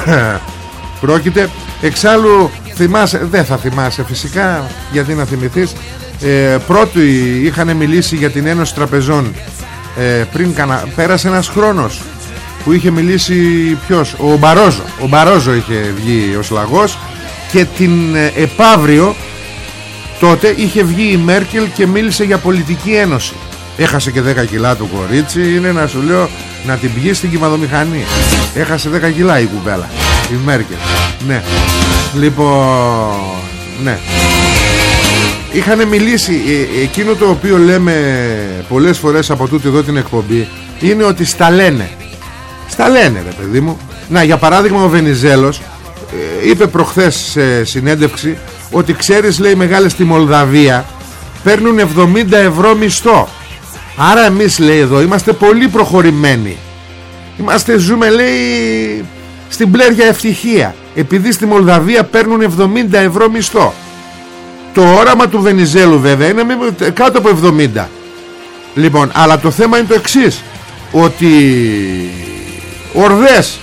[LAUGHS] Πρόκειται. Εξάλλου θυμάσαι Δεν θα θυμάσαι φυσικά Γιατί να θυμηθείς ε, Πρώτοι είχαν μιλήσει για την Ένωση Τραπεζών. Ε, Πριν κανα... Πέρασε ένας χρόνος Που είχε μιλήσει ποιος Ο Μπαρόζο. Ο Μπαρόζο είχε βγει ως λαγός Και την ε, επαύριο Τότε είχε βγει η Μέρκελ και μίλησε για πολιτική ένωση Έχασε και 10 κιλά του κορίτσι Είναι να σου λέω να την πηγείς στην κυβαδομηχανή. Έχασε 10 κιλά η κουμπέλα Η Μέρκελ. Ναι. Λοιπόν Ναι. Είχαν μιλήσει ε, εκείνο το οποίο λέμε πολλές φορές από τούτη εδώ την εκπομπή είναι ότι στα λένε. Στα λένε ρε παιδί μου. Να για παράδειγμα ο Βενιζέλος ε, είπε προχθές σε συνέντευξη ότι ξέρεις λέει μεγάλες στη Μολδαβία παίρνουν 70 ευρώ μισθό άρα εμείς λέει εδώ είμαστε πολύ προχωρημένοι. Είμαστε ζούμε λέει στην πλέρια ευτυχία. Επειδή στη Μολδαβία παίρνουν 70 ευρώ μισθό. Το όραμα του Βενιζέλου βέβαια είναι κάτω από 70 λοιπόν αλλά το θέμα είναι το εξής ότι ορδές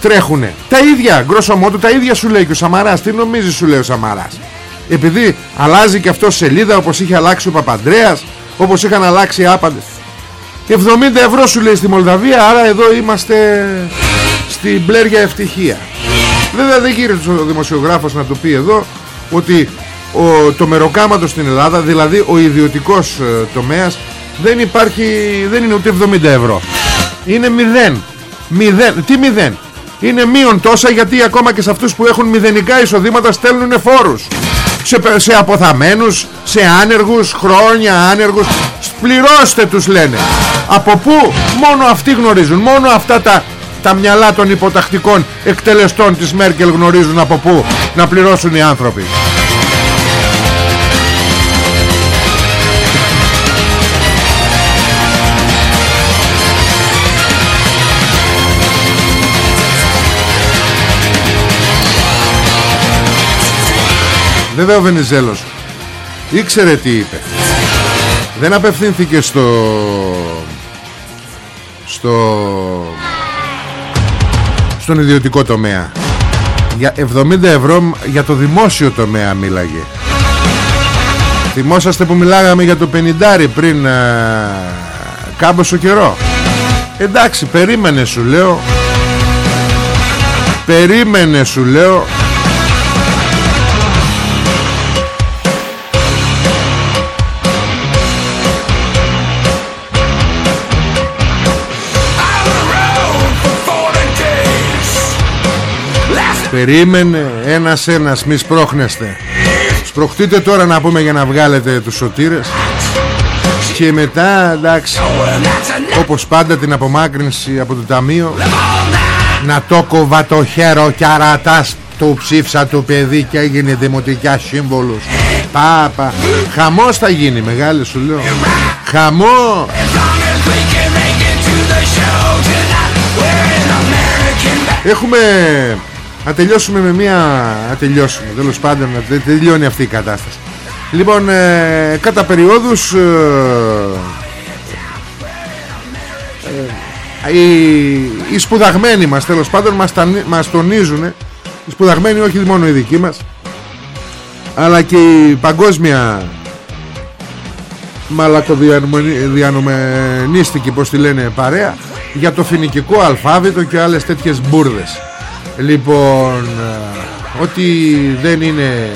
τρέχουνε. Τα ίδια γκρόσο τα ίδια σου λέει και ο Σαμαράς. Τι νομίζεις σου λέει ο Σαμαράς; Επειδή αλλάζει και αυτό σελίδα όπως είχε αλλάξει ο Παπαντρέας όπως είχαν αλλάξει άπαντες. 70 ευρώ σου λέει στη Μολδαβία άρα εδώ είμαστε στην πλέρια ευτυχία. Βέβαια δεν γύρισε ο δημοσιογράφος να το πει εδώ ότι ο, το μεροκάματος στην Ελλάδα δηλαδή ο ιδιωτικός ε, τομέας δεν υπάρχει δεν είναι ούτε 70 ευρώ. Είναι μηδέν. Μηδέν. Τι μηδέν; Είναι μείον τόσα γιατί ακόμα και σε αυτούς που έχουν μηδενικά εισοδήματα στέλνουν φόρους σε, σε αποθαμένους, σε άνεργους, χρόνια άνεργους. Πληρώστε τους λένε. Από πού μόνο αυτοί γνωρίζουν μόνο αυτά τα, τα μυαλά των υποτακτικών εκτελεστών της Μέρκελ γνωρίζουν από πού να πληρώσουν οι άνθρωποι Βέβαια ο Βενιζέλος. Ήξερε τι είπε. Δεν απευθύνθηκε στο Στο Στον ιδιωτικό τομέα. Για 70 ευρώ Για το δημόσιο τομέα μίλαγε. Θυμόσαστε που μιλάγαμε για το 50 πριν α, Κάμποσο καιρό. Εντάξει περίμενε σου λέω. Περίμενε σου λέω Περίμενε ένας ένας μη σπρώχνεστε. Σπροχτείτε τώρα να πούμε για να βγάλετε τους σωτήρες. Και μετά εντάξει Όπως πάντα την απομάκρυνση από το ταμείο Να το κοβα το χέρο και αρατάς του ψήφσα του παιδί και έγινε δημοτικά σύμβολος. Πάπα Χαμός θα γίνει μεγάλη σου λέω. Χαμός. Έχουμε να τελειώσουμε με μία Να τελειώσουμε τέλος πάντων Να τελειώνει αυτή η κατάσταση. Λοιπόν ε, κατά περιόδους ε, ε, οι, οι σπουδαγμένοι μας τέλος πάντων μας, μας τονίζουν οι σπουδαγμένοι όχι μόνο οι δικοί μας αλλά και η παγκόσμια μαλακοδιανομενίστικη πως τη λένε παρέα για το φοινικικό αλφάβητο και άλλες τέτοιες μπουρδες Λοιπόν ε, Ότι δεν είναι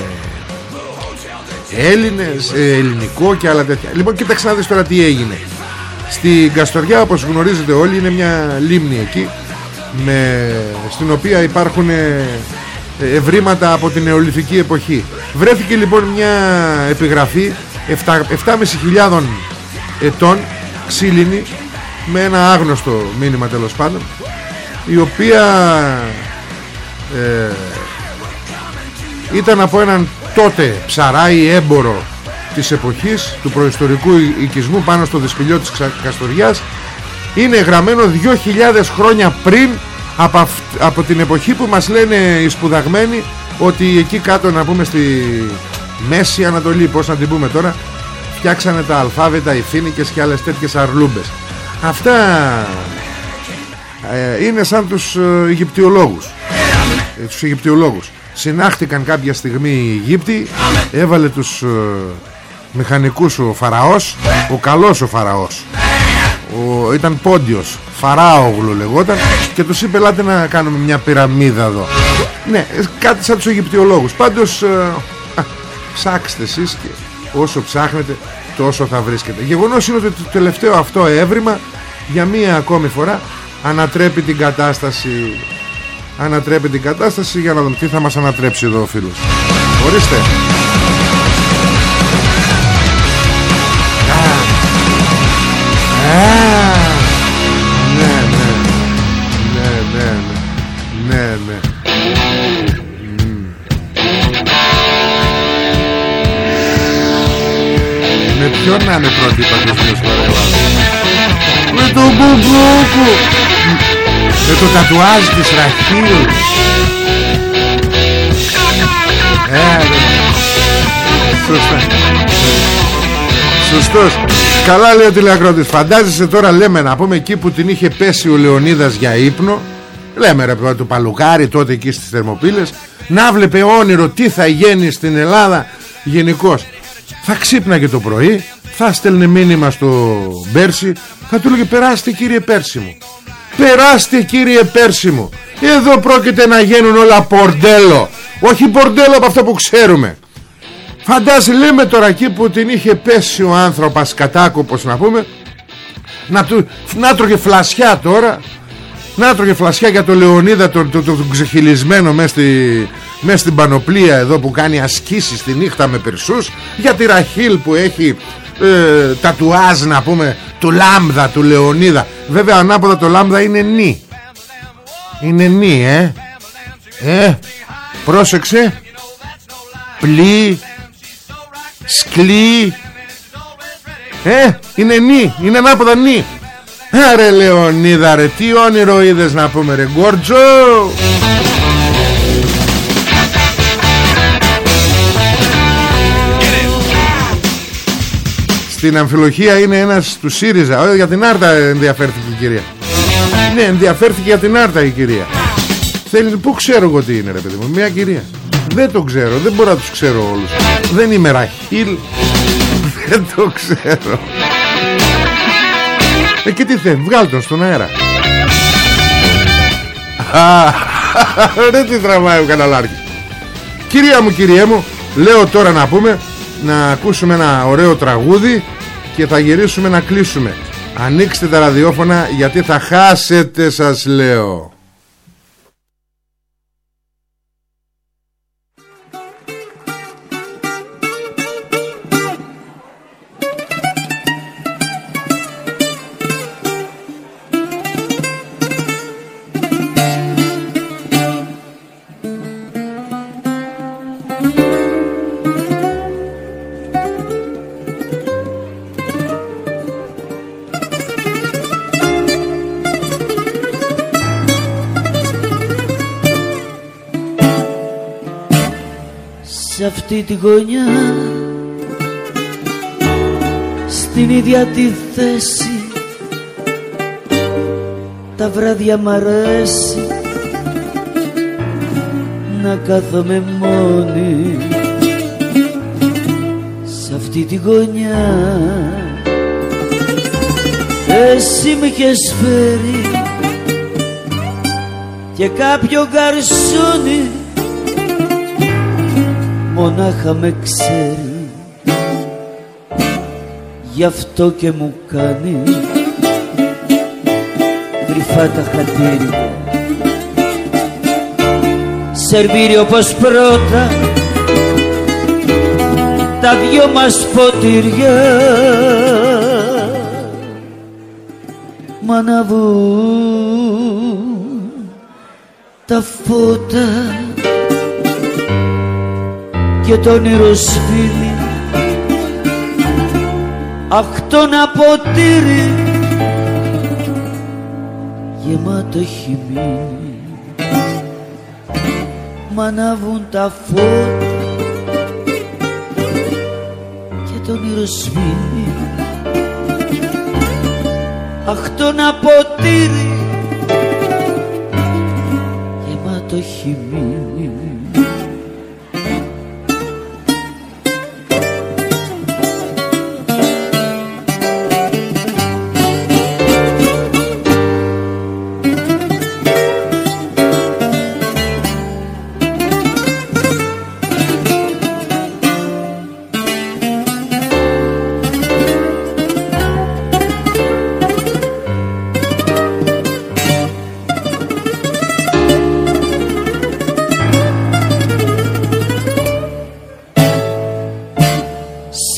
Έλληνες ε, Ελληνικό και άλλα τέτοια. Λοιπόν κοίταξε να δεις τώρα τι έγινε. Στην Καστοριά όπως γνωρίζετε όλοι Είναι μια λίμνη εκεί με, Στην οποία υπάρχουν ε, Ευρήματα από την νεολυθική εποχή. Βρέθηκε λοιπόν μια επιγραφή 7.500 ετών ξύλινη με ένα άγνωστο μήνυμα τέλος πάντων η οποία ε, ήταν από έναν τότε ψαράι έμπορο της εποχής του προϊστορικού οικισμού πάνω στο δυσπηλιό της Καστοριάς. Είναι γραμμένο 2.000 χρόνια πριν από, από την εποχή που μας λένε οι σπουδαγμένοι ότι εκεί κάτω να πούμε στη Μέση Ανατολή πως να την πούμε τώρα φτιάξανε τα αλφάβητα, οι φίνικες και άλλες τέτοιες αρλούμπες. Αυτά ε, είναι σαν τους ε, Αιγυπτιολόγους ε, τους Αιγυπτιολόγους. Συνάχτηκαν κάποια στιγμή οι Αιγύπτιοι έβαλε τους ε, μηχανικούς ο Φαραώς ο καλός ο Φαραώς. Ο, ήταν Πόντιος Φαράογλου λεγόταν και τους είπε ελάτε να κάνουμε μια πυραμίδα εδώ ναι κάτι σαν τους Αιγυπτιολόγους. Πάντως ε, ψάξτε εσείς και όσο ψάχνετε τόσο θα βρίσκετε. Γεγονός είναι ότι το τελευταίο αυτό έβριμα για μία ακόμη φορά ανατρέπει την κατάσταση ανατρέπει την κατάσταση για να δούμε τι θα μας ανατρέψει εδώ ο φίλος. Ορίστε. Ναι ναι ναι. Ναι ναι ναι. Ναι, ναι, ναι. ναι με ποιον να είναι πρώτη παγκοσμίως παρεμβάση με τον Μπουμπούκου. Με το τατουάζ της Ραχίλ. Ε, ρε. Σωστά. Σωστός. Καλά λέει ο τηλεακρότης. Φαντάζεσαι τώρα λέμε να πούμε εκεί που την είχε πέσει ο Λεωνίδας για ύπνο. Λέμε ρε του Παλουκάρι τότε εκεί στις Θερμοπύλες. Να βλέπε όνειρο τι θα γίνει στην Ελλάδα γενικώς. Θα ξύπναγε το πρωί, θα στέλνε μήνυμα στο Πέρσι, θα του λέγε περάστε κύριε Πέρσι μου. Περάστε κύριε Πέρσι μου. Εδώ πρόκειται να γίνουν όλα πορντέλο. Όχι πορντέλο από αυτό που ξέρουμε. Φαντάζει λέμε τώρα εκεί που την είχε πέσει ο άνθρωπος κατάκοπος να πούμε να, του, να τρώγε φλασιά τώρα να τρώγε φλασιά για το Λεωνίδα το, το, το, το ξεχυλισμένο μέσα στη, μες στην πανοπλία εδώ που κάνει ασκήσεις τη νύχτα με περσούς για τη Ραχίλ που έχει ε, τατουάζ να πούμε του Λάμδα του Λεωνίδα. Βέβαια ανάποδα το Λάμδα είναι νη είναι νη ε. Ε πρόσεξε. Πλή Σκλή. Ε είναι νη Είναι ανάποδα νη Άρε Λεωνίδα ρε Τι όνειρο είδες να πούμε ρε Γκόρτζο Στην αμφιλοχία είναι ένας του ΣΥΡΙΖΑ. Για την Άρτα ενδιαφέρθηκε η κυρία. Ναι ενδιαφέρθηκε για την Άρτα η κυρία. Θέλει, πού ξέρω εγώ τι είναι ρε παιδί μου Μια κυρία. Δεν το ξέρω, δεν μπορώ να τους ξέρω όλους. Δεν είμαι Ραχίλ. [LAUGHS] Δεν το ξέρω. Ε και τι θέλει, βγάλ' τον στον αέρα. [LAUGHS] Ρε τι τραβάει ο καναλάρχης. Κυρία μου, κυρία μου Λέω τώρα να πούμε Να ακούσουμε ένα ωραίο τραγούδι Και θα γυρίσουμε να κλείσουμε. Ανοίξτε τα ραδιόφωνα Γιατί θα χάσετε σας λέω αυτή τη γωνιά στην ίδια τη θέση τα βράδια μ' αρέσει να κάθομαι μόνη σε αυτή τη γωνιά. Εσύ με είχες φέρει και κάποιο γκαρσόνι μονάχα με ξέρει. Γι' αυτό και μου κάνει κρυφά τα χατήρια. Σερβίρει όπως πρώτα τα δυο μας ποτήρια. Μ' αναβούν τα φώτα και το όνειρο σφίλει αχ το να ποτήρι γεμάτο έχει μείνει μ' ανάβουν τα φώτα και το όνειρο σφίλει αχ το να ποτήρι γεμάτο έχει μείνει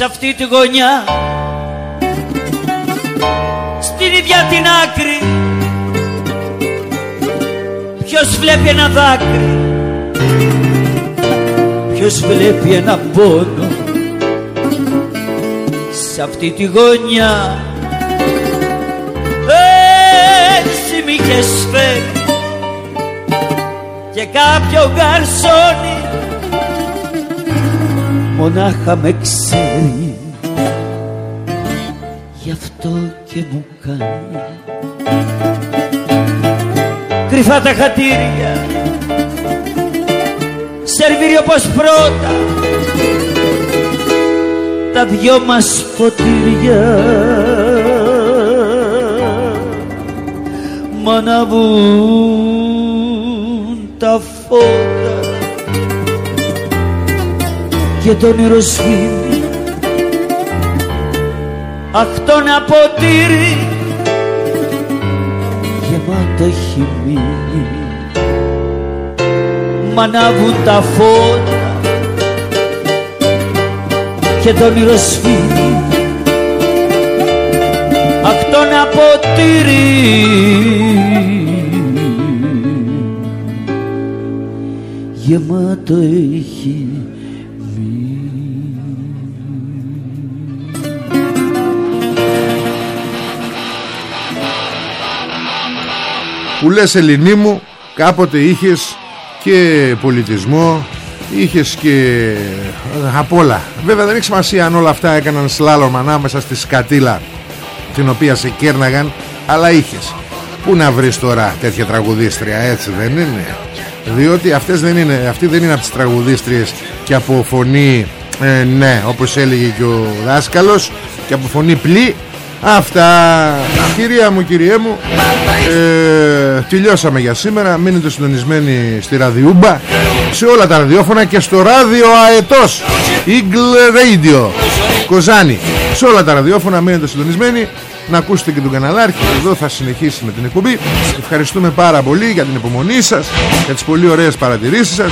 αυτή τη γωνιά. Στην ίδια την άκρη Ποιος βλέπει ένα δάκρυ Ποιος βλέπει ένα πόνο. Σ' αυτή τη γωνιά Έτσι μ' είχες φέρει Και κάποιο γκαρσόνι Μονάχα με ξέρει. Γι' αυτό και μου κάνει. Κρυφά τα χατήρια. Σερβίρει όπως πρώτα. Τα δυο μας ποτήρια. Μ' αναβούν τα φώτα Και το όνειρο σβήνει. Αχ το να ποτήρι γεμάτο έχει μείνει. Μ' ανάβουν τα φώτα και το όνειρο σφύρι Αχ το να ποτήρι γεμάτο έχει που λες Ελληνί μου κάποτε είχες και πολιτισμό είχες και απ' όλα. Βέβαια δεν έχει σημασία αν όλα αυτά έκαναν σλάλομ ανάμεσα στη σκατήλα την οποία σε κέρναγαν αλλά είχες. Πού να βρεις τώρα τέτοια τραγουδίστρια έτσι δεν είναι; Διότι αυτές δεν είναι Αυτή δεν είναι από τις τραγουδίστριες Και από φωνή ε, Ναι όπως έλεγε και ο δάσκαλος Και από φωνή πλή Αυτά. Κυρία μου κυριέ μου ε, Τελειώσαμε για σήμερα. Μείνετε συντονισμένοι στη ραδιούμπα Σε όλα τα ραδιόφωνα Και στο ράδιο αετός. Eagle Radio. Κοζάνη. Σε όλα τα ραδιόφωνα μείνετε συντονισμένοι. Να ακούσετε και τον καναλάρχη. Εδώ θα συνεχίσει με την εκπομπή. Ευχαριστούμε πάρα πολύ για την υπομονή σας για τις πολύ ωραίες παρατηρήσεις σας.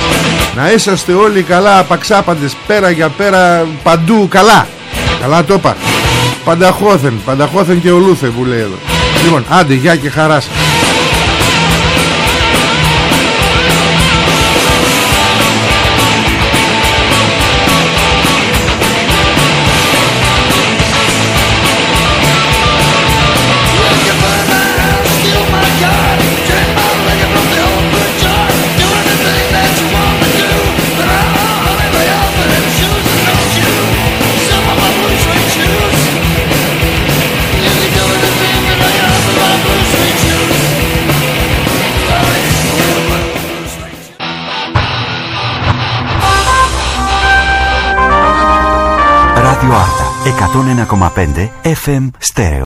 Να είσαστε όλοι καλά απαξάπαντες πέρα για πέρα παντού καλά. Καλά το είπα. Πανταχώθεν πανταχώθεν και ολούθε που λέει εδώ. Λοιπόν άντε γεια και χαρά σας Κατσούνενα, απέντε, εφ. στερεό.